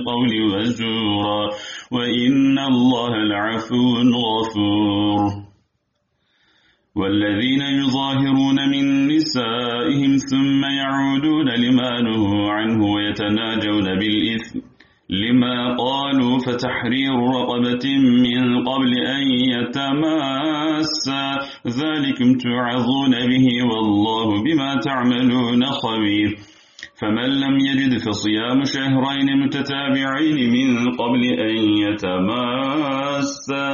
القول وزورا وإن الله لعفو غفور. والذين يظاهرون من نسائهم ثم يعودون لما نهوا عنه ويتناجون بالإثم لما قالوا فتحرير رقبة من قبل أن يتماسا ذلكم تعظون به والله بما تعملون خبير. فمن لم يجد فصيام شهرين متتابعين من قبل أن يتماسا.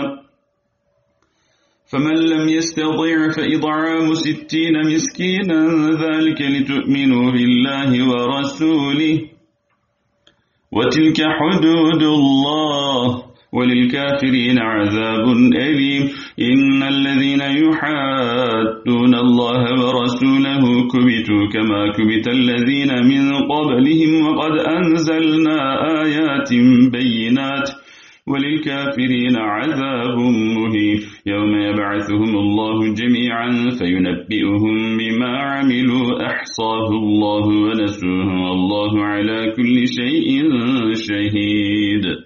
فمن لم يستطيع فإطعام ستين مسكينا ذلك لتؤمنوا بالله ورسوله. وتلك حدود الله. وللكافرين عذاب أليم. إن الذين يحادون الله ورسوله كبتوا كما كبت الذين من قبلهم وقد أنزلنا آيات بينات. وللكافرين عذاب مهين. يوم يبعثهم الله جميعا فينبئهم بما عملوا. أحصاه الله ونسوه والله على كل شيء شهيد.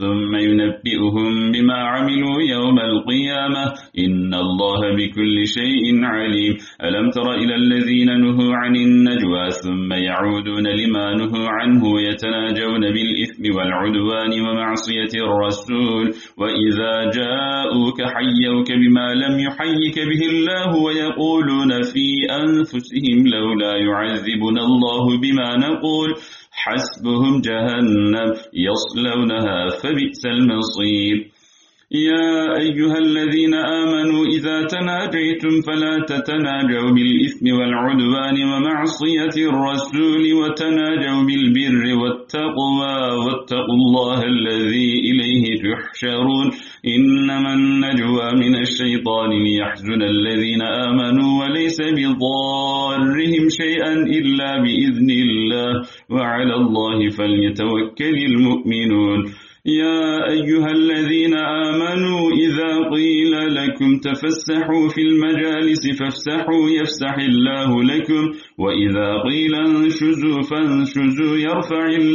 ثم ينبئهم بما عملوا يوم القيامة. إن الله بكل شيء عليم. ألم تر إلى الذين نهوا عن النجوى ثم يعودون لما نهوا عنه ويتناجون بالإثم والعدوان ومعصية الرسول. وإذا جاءوك حيوك بما لم يحيك به الله ويقولون في أنفسهم لولا يعذبنا الله بما نقول. حسبهم جهنم يصلونها فبئس المصير. يا أيها الذين آمنوا إذا تناجيتم فلا تتناجوا بالإثم والعدوان ومعصية الرسول وتناجوا بالبر والتقوى واتقوا الله الذي إليه تحشرون. إنما النجوى من الشيطان ليحزن فافسحوا يفسح الله لكم. وإذا قيل انشزوا فانشزوا يرفع الله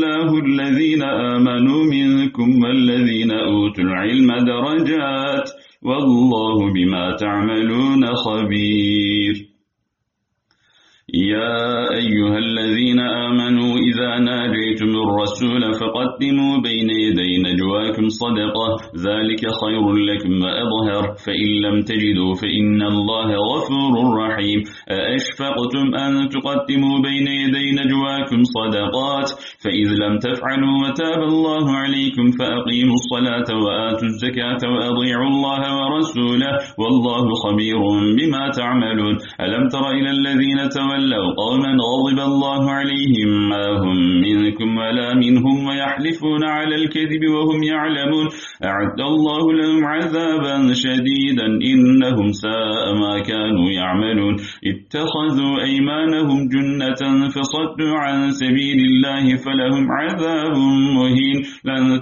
نجواكم صدقات فإذ لم تفعلوا وتاب الله عليكم فأقيموا الصلاة وآتوا الزكاة وأضيعوا الله ورسوله والله خبير بما تعملون. ألم تر إلى الذين تولوا قوما غضب الله عليهم ما هم منكم ولا منهم ويحلفون على الكذب وهم يعلمون. أعد الله لهم عذابا شديدا إنهم ساء ما كانوا يعملون. اتخذوا أيمانهم جنة فصدوا عن سبيل الله فلهم عذاب مهين. لن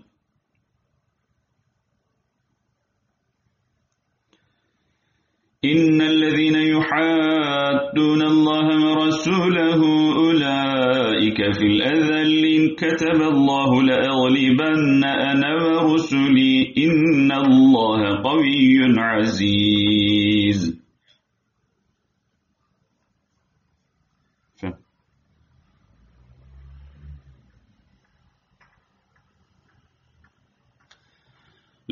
إن الذين يحادون الله ورسوله أولئك في الأذل كتب الله لأغلبن أنا ورسلي إن الله قوي عزيز.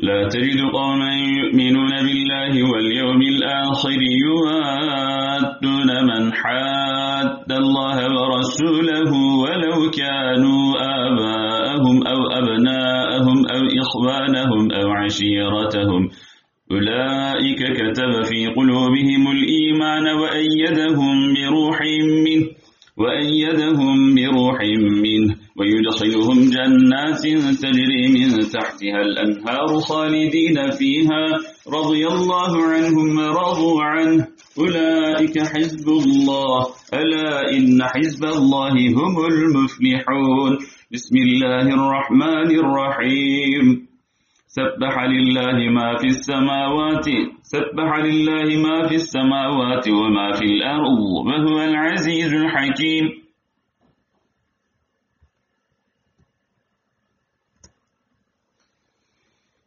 لا تجد قوما يؤمنون بالله واليوم الآخر يوادون من حاد الله ورسوله ولو كانوا آباءهم أو أبناءهم أو إخوانهم أو عشيرتهم. أولئك كتب في قلوبهم الإيمان وأيدهم بروح منه وأيدهم بروح منه. ويدخلهم جنات تجري من تحتها الأنهار خالدين فيها. رضي الله عنهم ورضوا عنه. أولئك حزب الله. ألا إن حزب الله هم المفلحون. بسم الله الرحمن الرحيم. سبح لله ما في السماوات سبح لله ما في السماوات وما في الأرض وهو العزيز الحكيم.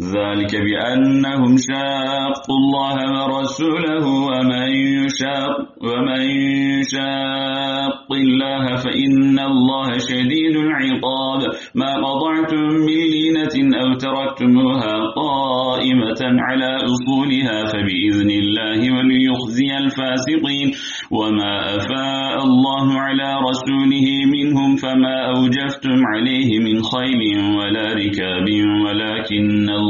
ذلك بأنهم شاقوا الله ورسوله ومن يشاق, الله فإن الله شديد العقاب. ما قضعتم من لينة أو تركتموها قائمة على أصولها فبإذن الله وليخزي الفاسقين. وما أفاء الله على رسوله منهم فما أوجفتم عليه من خيل ولا ركاب ولكن الله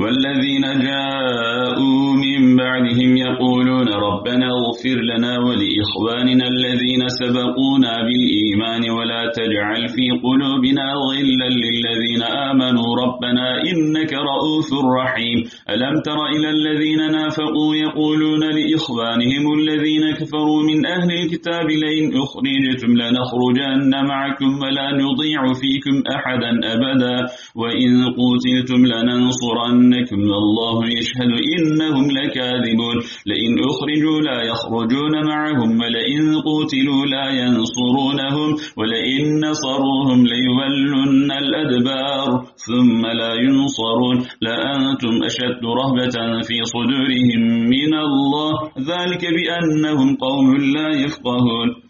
والذين جاءوا من بعدهم يقولون ربنا اغفر لنا ولإخواننا الذين سبقونا بالإيمان ولا تجعل في قلوبنا غلا للذين آمنوا ربنا إنك رؤوف رحيم. ألم تر إلى الذين نافقوا يقولون لإخوانهم الذين كفروا من أهل الكتاب لئن أخرجتم لنخرجن معكم ولا نضيع فيكم أحدا أبدا. وإن قتلتم لننصرنكم والله يشهد إنهم لكاذبون لئن أخرجوا لا يخرجون معهم ولئن قتلوا لا ينصرونهم ولئن نصروهم ليولن الأدبار ثم لا ينصرون لأنتم أشد رهبة في صدورهم من الله ذلك بأنهم قوم لا يفقهون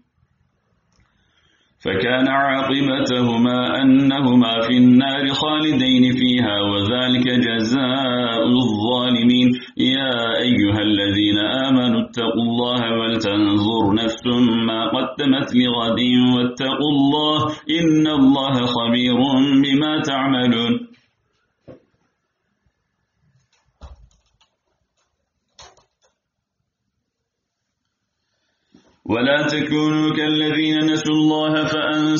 فكان عاقبتهما أنهما في النار خالدين فيها وذلك جزاء الظالمين. يا أيها الذين آمنوا اتقوا الله ولتنظر نفس ما قدمت لغد واتقوا الله إن الله خبير بما تعملون. ولا تكونوا كالذين نسوا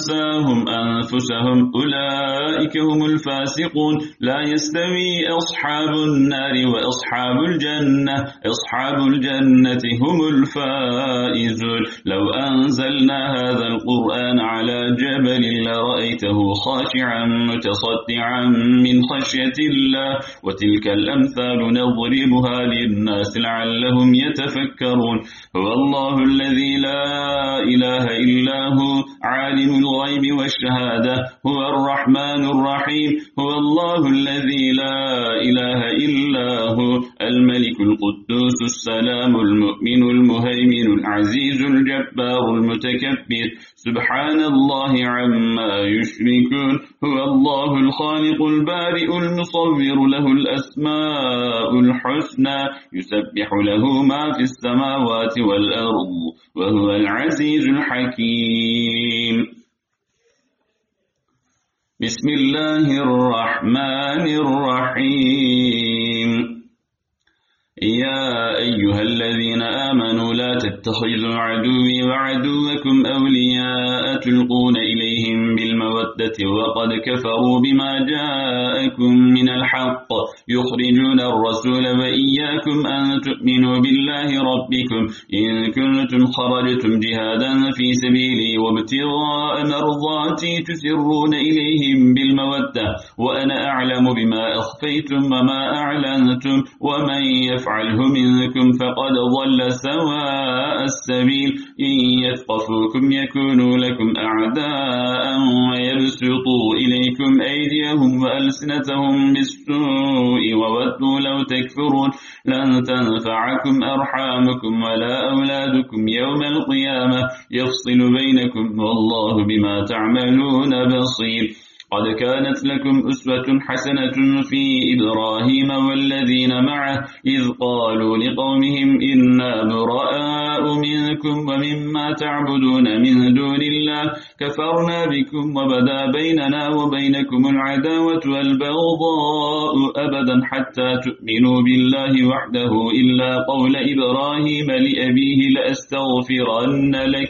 فأنساهم أنفسهم. أولئك هم الفاسقون. لا يستوي أصحاب النار وأصحاب الجنة. أصحاب الجنة هم الفائزون. لو أنزلنا هذا القرآن على جبل لرأيته خاشعا متصدعا من خشية الله. وتلك الأمثال نضربها للناس لعلهم يتفكرون. هو الله الذي لا إله إلا هو. عالم الغيب والشهادة. هو الرحمن الرحيم. هو الله الذي لا إله إلا هو. الملك القدوس السلام المؤمن المهيمن العزيز الجبار المتكبر. سبحان الله عما يشركون. هو الله الخالق البارئ المصور له الأسماء الحسنى. يسبح له ما في السماوات والأرض. وهو العزيز الحكيم. بسم الله الرحمن الرحيم. يا أيها الذين آمنوا لا تتخذوا عدوي وعدوكم أولياء تلقون إليهم بالمودة وقد كفروا بما جاءكم من الحق يخرجون الرسول وإياكم أن تؤمنوا بالله ربكم إن كنتم خرجتم جهادا في سبيلي وابتغاء مرضاتي تسرون إليهم بالمودة وأنا أعلم بما أخفيتم وما أعلنتم ومن يفعله منكم فقد ضل سواء السبيل. إن يثقفوكم يكونوا لكم أعداء ويبسطوا إليكم أيديهم وألسنتهم بالسوء وودوا لو تكفرون. لن تنفعكم أرحامكم ولا أولادكم يوم القيامة. يفصل بينكم والله بما تعملون بصير. قد كانت لكم أسوة حسنة في إبراهيم والذين معه إذ قالوا لقومهم إنا براء منكم ومما تعبدون من دون الله كفرنا بكم وبدا بيننا وبينكم العداوة والبغضاء أبدا حتى تؤمنوا بالله وحده إلا قول إبراهيم لأبيه لأستغفرن لك.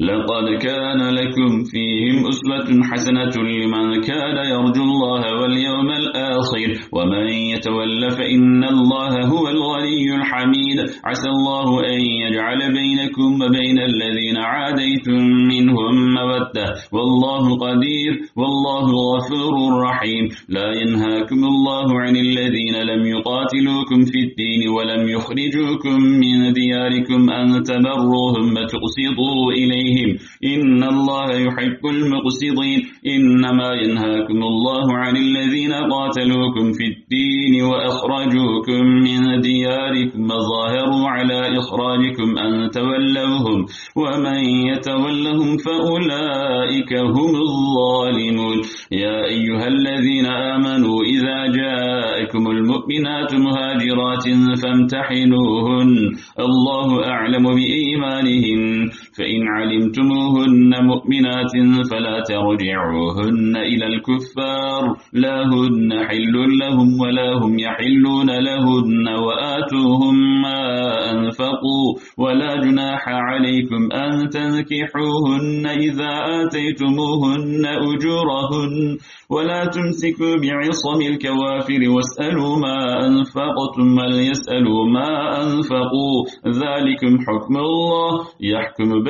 لقد كان لكم فيهم أسوة حسنة لمن كان يرجو الله واليوم الآخر. ومن يتول فإن الله هو الغني الحميد. عسى الله أن يجعل بينكم وبين الذين عاديتم منهم مودة. والله قدير والله غفور رحيم. لا ينهاكم الله عن الذين لم يقاتلوكم في الدين ولم يخرجوكم من دياركم أن تبروهم وتقسطوا إليهم إن الله يحب المقسطين. إنما ينهاكم الله عن الذين قاتلوكم في الدين وأخرجوكم من دياركم. وظاهروا على إخراجكم أن تولوهم. ومن يتولهم فأولئك هم الظالمون. يا أيها الذين آمنوا إذا جاءكم المؤمنات مهاجرات فامتحنوهن. الله أعلم بإيمانهن. فإن علمتموهن مؤمنات فلا ترجعوهن إلى الكفار. لا هن حل لهم ولا هم يحلون لهن وآتوهم ما أنفقوا. ولا جناح عليكم أن تنكحوهن إذا آتيتموهن أجورهن. ولا تمسكوا بعصم الكوافر واسألوا ما أنفقتم وليسألوا ما أنفقوا. ذلكم حكم الله يحكم بينكم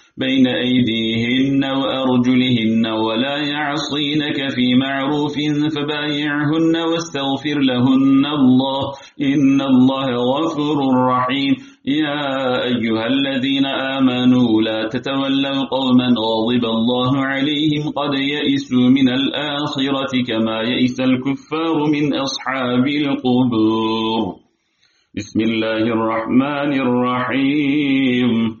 بين أيديهن وأرجلهن ولا يعصينك في معروف فبايعهن واستغفر لهن الله. إن الله غفور رحيم. يا أيها الذين آمنوا لا تتولوا قوما غضب الله عليهم قد يئسوا من الآخرة كما يئس الكفار من أصحاب القبور. بسم الله الرحمن الرحيم.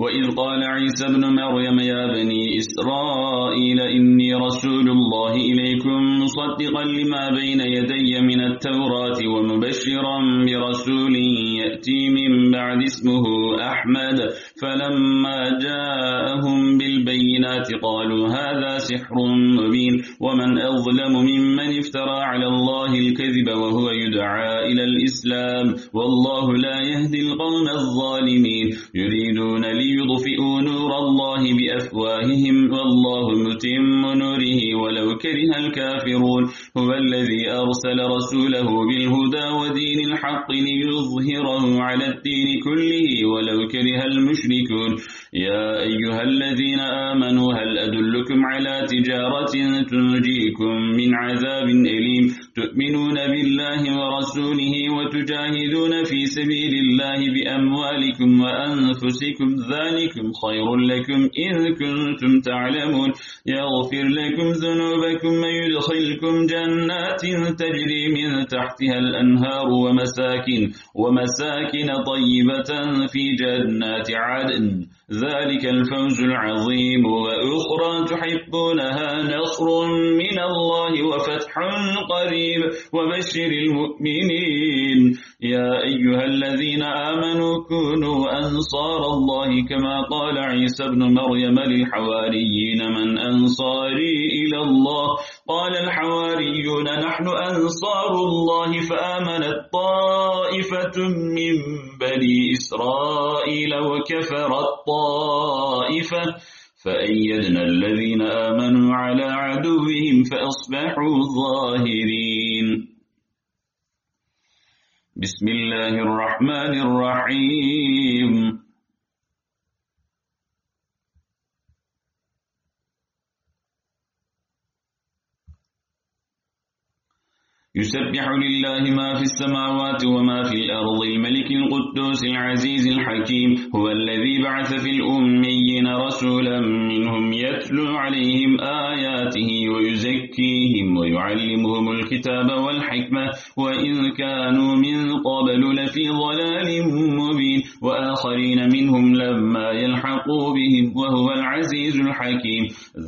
وإذ قال عيسى ابن مريم يا بني إسرائيل إني رسول الله إليكم مصدقا لما بين يدي من التوراة ومبشرا برسول يأتي من بعد اسمه أحمد فلما جاءهم بالبينات قالوا هذا سحر مبين ومن أظلم ممن افترى على الله الكذب وهو يدعى إلى الإسلام والله لا يهدي القوم الظالمين ودين الحق ليظهره على الدين كله ولو كره المشركون. يا أيها الذين آمنوا هل أدلكم على تجارة تنجيكم من عذاب أليم؟ تؤمنون بالله ورسوله وتجاهدون في سبيل الله بأموالكم وأنفسكم. ذلكم خير لكم إذ كنتم تعلمون. يغفر لكم ذنوبكم ويدخلكم جنات تجري من تحتها الأنهار ومساكن ومساكن طيبة في جنات عدن. ذلك الفوز العظيم. وأخرى تحبونها نصر من الله وفتح قريب. وبشر المؤمنين. يا أيها الذين آمنوا كونوا أنصار الله كما قال عيسى ابن مريم للحواريين من أنصاري إلى الله قال الحواريون نحن أنصار الله فآمنت طائفة من بني إسرائيل وكفرت طائفة فأيدنا الذين آمنوا على عدوهم فأصبحوا ظاهرين. بسم الله الرحمن الرحيم. يسبح لله ما في السماوات وما في الأرض الملك القدوس العزيز الحكيم هو الذي بعث في الأميين رسولا منهم يتلو عليهم آياته ويزكيهم ويعلمهم الكتاب والحكمة وإن كانوا من قبل لفي ضلال مبين وآخرين منهم لما يلحقوا بهم وهو العزيز الحكيم.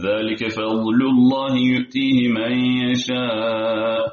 ذلك فضل الله يؤتيه من يشاء.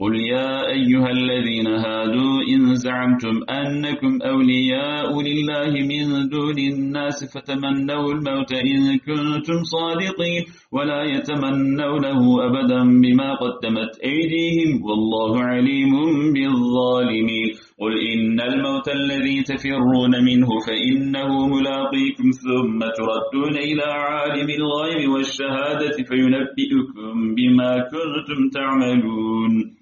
قل يا أيها الذين هادوا إن زعمتم أنكم أولياء لله من دون الناس فتمنوا الموت إن كنتم صادقين ولا يتمنونه أبدا بما قدمت أيديهم والله عليم بالظالمين قل إن الموت الذي تفرون منه فإنه ملاقيكم ثم تردون إلى عالم الغيب والشهادة فينبئكم بما كنتم تعملون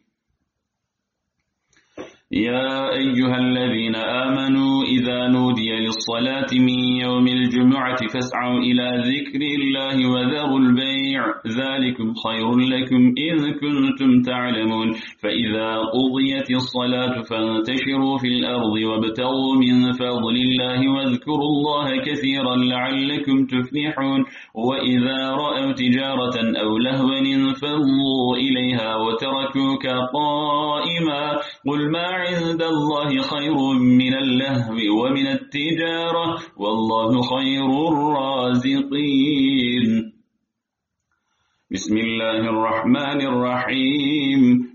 يا أيها الذين آمنوا إذا نودي للصلاة من يوم الجمعة فاسعوا إلى ذكر الله وذروا البيع. ذلكم خير لكم إذ كنتم تعلمون. فإذا قضيت الصلاة فانتشروا في الأرض وابتغوا من فضل الله واذكروا الله كثيرا لعلكم تفلحون. وإذا رأوا تجارة أو لهوا انفضوا إليها وتركوك قائما. قل ما عند الله خير من اللهو ومن التجارة والله خير الرازقين. بسم الله الرحمن الرحيم.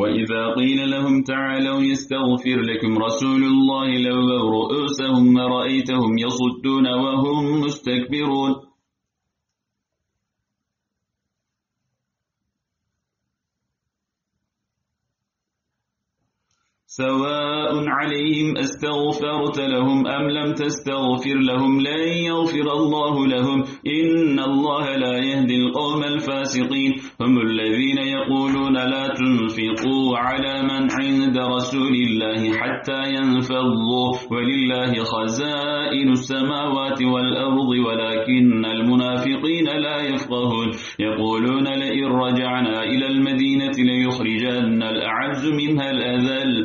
وإذا قيل لهم تعالوا يستغفر لكم رسول الله لووا رؤوسهم رأيتهم يصدون وهم مستكبرون سواء عليهم أستغفرت لهم أم لم تستغفر لهم لن يغفر الله لهم. إن الله لا يهدي القوم الفاسقين. هم الذين يقولون لا تنفقوا على من عند رسول الله حتى ينفضوا. ولله خزائن السماوات والأرض ولكن المنافقين لا يفقهون. يقولون لئن رجعنا إلى المدينة ليخرجن الأعز منها الأذل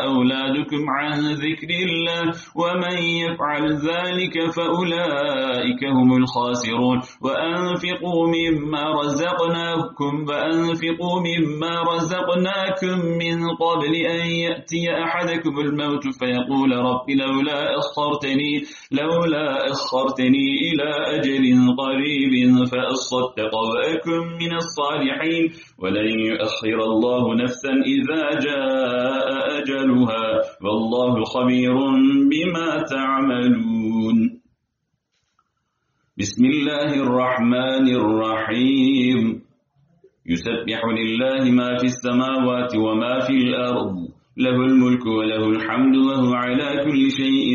أولادكم عن ذكر الله ومن يفعل ذلك فأولئك هم الخاسرون. وأنفقوا مما رزقناكم وأنفقوا مما رزقناكم من قبل أن يأتي أحدكم الموت فيقول رب لولا أخرتني لولا أخرتني إلى أجل قريب فأصدق وأكن من الصالحين. ولن يؤخر الله نفسا إذا جاء أجلها. والله خبير بما تعملون. بسم الله الرحمن الرحيم. يسبح لله ما في السماوات وما في الأرض. له الملك وله الحمد وهو على كل شيء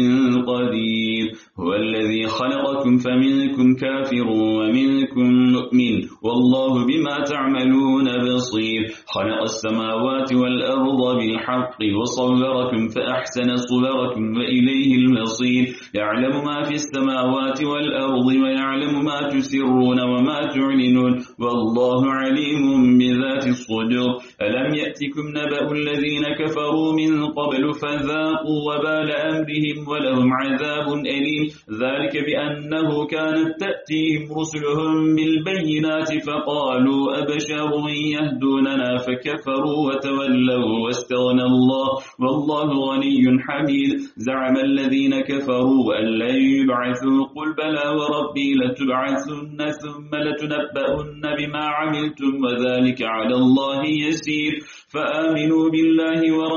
قدير. هو الذي خلقكم فمنكم كافر ومنكم مؤمن. والله بما تعملون بصير. خلق السماوات والأرض بالحق وصوركم فأحسن صوركم وإليه المصير. يعلم ما في السماوات والأرض ويعلم ما تسرون وما تعلنون. والله عليم بذات الصدور. ألم يأتكم نبأ الذين كفروا من قبل فذاقوا وبال أمرهم ولهم عذاب أليم. ذلك بأنه كانت تأتيهم رسلهم بالبينات فقالوا أبشر يهدوننا فكفروا وتولوا واستغنى الله والله غني حميد. زعم الذين كفروا أن لن يبعثوا قل بلى وربي لتبعثن ثم لتنبؤن بما عملتم وذلك على الله يسير. فآمنوا بالله ورسوله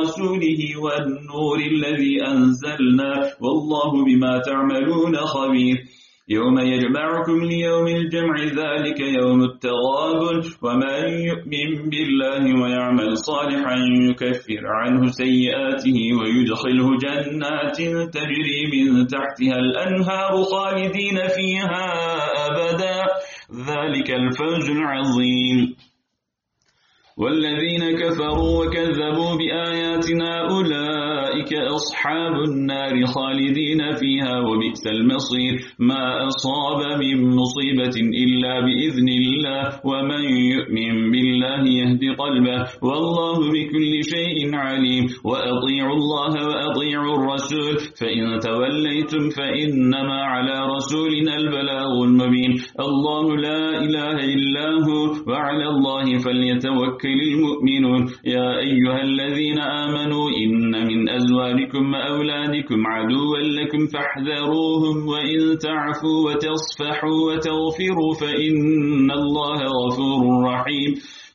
والنور الذي أنزلنا والله بما تعملون خبير. يوم يجمعكم ليوم الجمع ذلك يوم التغاب ومن يؤمن بالله ويعمل صالحا يكفر عنه سيئاته ويدخله جنات تجري من تحتها الأنهار خالدين فيها أبدا. ذلك الفوز العظيم. والذين كفروا وكذبوا بآياتنا أولئك أصحاب النار خالدين فيها وبئس المصير. ما أصاب من مصيبة إلا بإذن الله ومن يؤمن بالله يهدي قلبه. والله بكل شيء عليم. وأطيعوا الله وأطيعوا الرسول. فإن توليتم فإنما على رسولنا البلاغ المبين. الله لا إله إلا هو وعلى الله فليتوكل للمؤمنون يا أيها الذين آمنوا إن من أزواجكم وأولادكم عدوا لكم فاحذروهم وإن تعفوا وتصفحوا وتغفروا فإن الله غفور رحيم.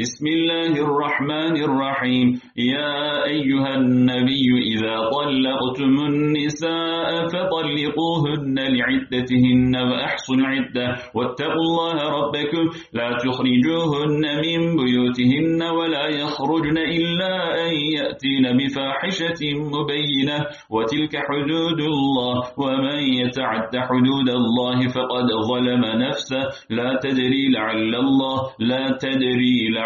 بسم الله الرحمن الرحيم يا أيها النبي إذا طلقتم النساء فطلقوهن لعدتهن وأحصوا العدة واتقوا الله ربكم لا تخرجوهن من بيوتهن ولا يخرجن إلا أن يأتين بفاحشة مبينة وتلك حدود الله ومن يتعد حدود الله فقد ظلم نفسه لا تدري لعل الله لا تدري لعل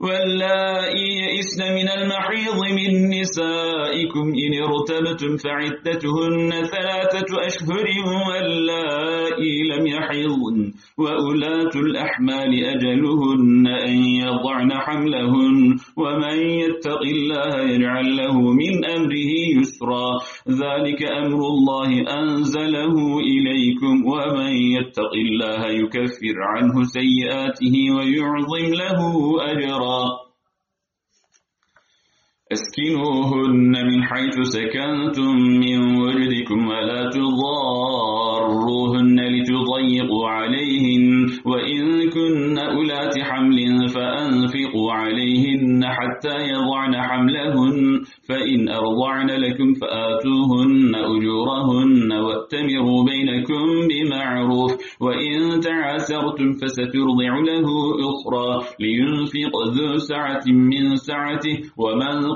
واللائي يئسن من المحيض من نسائكم إن ارتبتم فعدتهن ثلاثة أشهر واللائي لم يحيضن وأولاة الأحمال أجلهن أن يضعن حملهن ومن يتق الله يجعل له من أمره يسرا ذلك أمر الله أنزله إليكم ومن يتق الله يكفر عنه سيئاته ويعظم له أجرا raw اسكنوهن من حيث سكنتم من وجدكم ولا تضاروهن لتضيقوا عليهن وإن كن أولات حمل فأنفقوا عليهن حتى يضعن حملهن فإن أرضعن لكم فآتوهن أجورهن واتمروا بينكم بمعروف وإن تعاسرتم فسترضع له أخرى لينفق ذو سعة من سعته ومن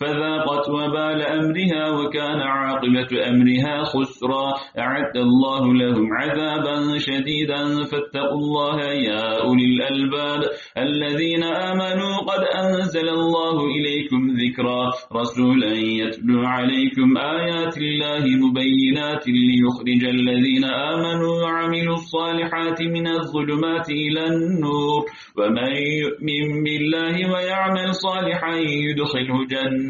فذاقت وبال أمرها وكان عاقبة أمرها خسرا. أعد الله لهم عذابا شديدا. فاتقوا الله يا أولي الألباب. الذين آمنوا قد أنزل الله إليكم ذكرا. رسولا يتلو عليكم آيات الله مبينات ليخرج الذين آمنوا وعملوا الصالحات من الظلمات إلى النور. ومن يؤمن بالله ويعمل صالحا يدخله جنة.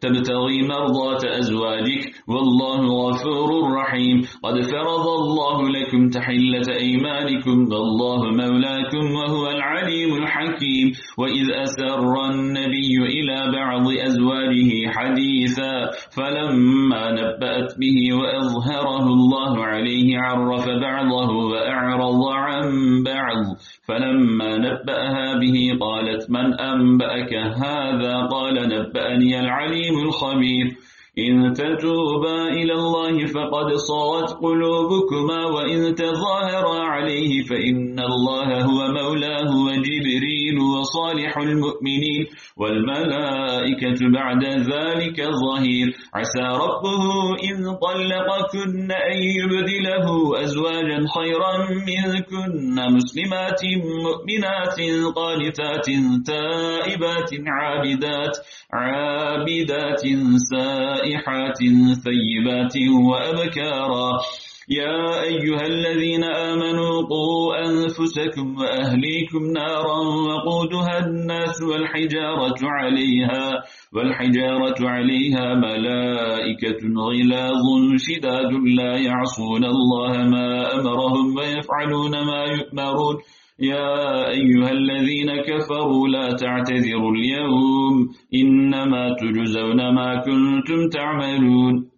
تبتغي مرضات أزواجك والله غفور رحيم. قد فرض الله لكم تحلة أيمانكم والله مولاكم وهو العليم الحكيم. وإذ أسر النبي إلى بعض أزواجه حديثا فلما نبأت به وأظهره الله عليه عرف بعضه وأعرض عن بعض. فلما نبأها به قالت من أنبأك هذا؟ قال نبأني العليم الخبير. إن تتوبا إلى الله فقد صغت قلوبكما وإن تظاهرا عليه فإن الله هو مولاه وجبريل. وصالح المؤمنين والملائكة بعد ذلك ظهير. عسى ربه إن طلقكن أن يبدله أزواجا خيرا منكن مسلمات مؤمنات قانتات تائبات عابدات عابدات سائحات ثيبات وأبكارا. يا أيها الذين آمنوا قوا أنفسكم وأهليكم نارا وقودها الناس والحجارة عليها والحجارة عليها ملائكة غلاظ شداد لا يعصون الله ما أمرهم ويفعلون ما يؤمرون. يا أيها الذين كفروا لا تعتذروا اليوم إنما تجزون ما كنتم تعملون.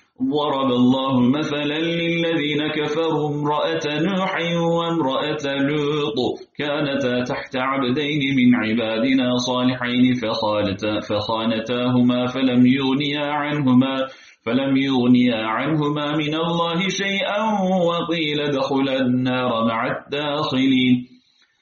ضرب الله مثلا للذين كفروا امرأة نوح وامرأة لوط كانتا تحت عبدين من عبادنا صالحين فخانتاهما فلم يغنيا عنهما فلم يغنيا عنهما من الله شيئا وقيل دخل النار مع الداخلين.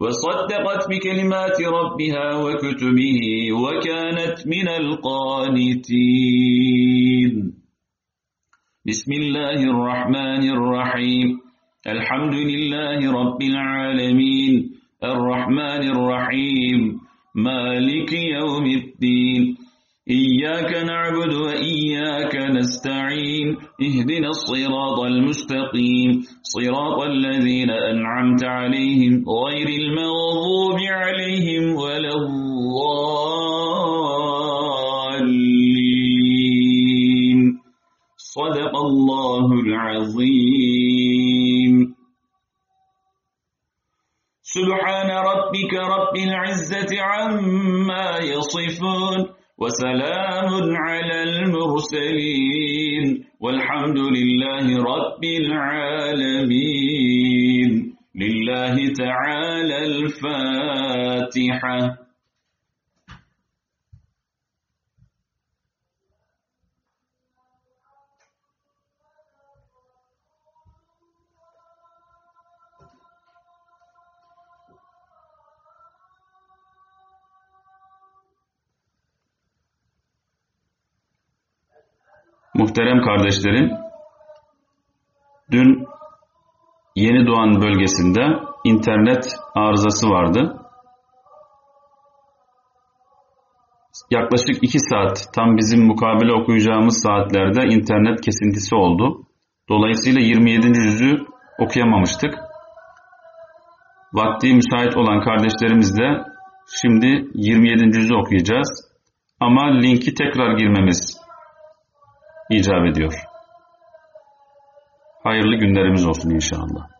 وصدقت بكلمات ربها وكتبه وكانت من القانتين. بسم الله الرحمن الرحيم. الحمد لله رب العالمين. الرحمن الرحيم. مالك يوم الدين. إياك نعبد وإياك نستعين. اهدنا الصراط المستقيم. صراط الذين أنعمت عليهم غير المغضوب عليهم ولا الضالين. صدق الله العظيم. سبحان ربك رب العزة عما يصفون وسلام على المرسلين. والحمد لله رب العالمين. لله تعالى الفاتحة. Muhterem kardeşlerim, dün Yeni Doğan bölgesinde internet arızası vardı. Yaklaşık iki saat, tam bizim mukabele okuyacağımız saatlerde internet kesintisi oldu. Dolayısıyla 27. yüzü okuyamamıştık. Vakti müsait olan kardeşlerimizle şimdi 27. yüzü okuyacağız. Ama linki tekrar girmemiz icap ediyor. Hayırlı günlerimiz olsun inşallah.